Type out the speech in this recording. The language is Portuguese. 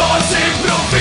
só se improviso.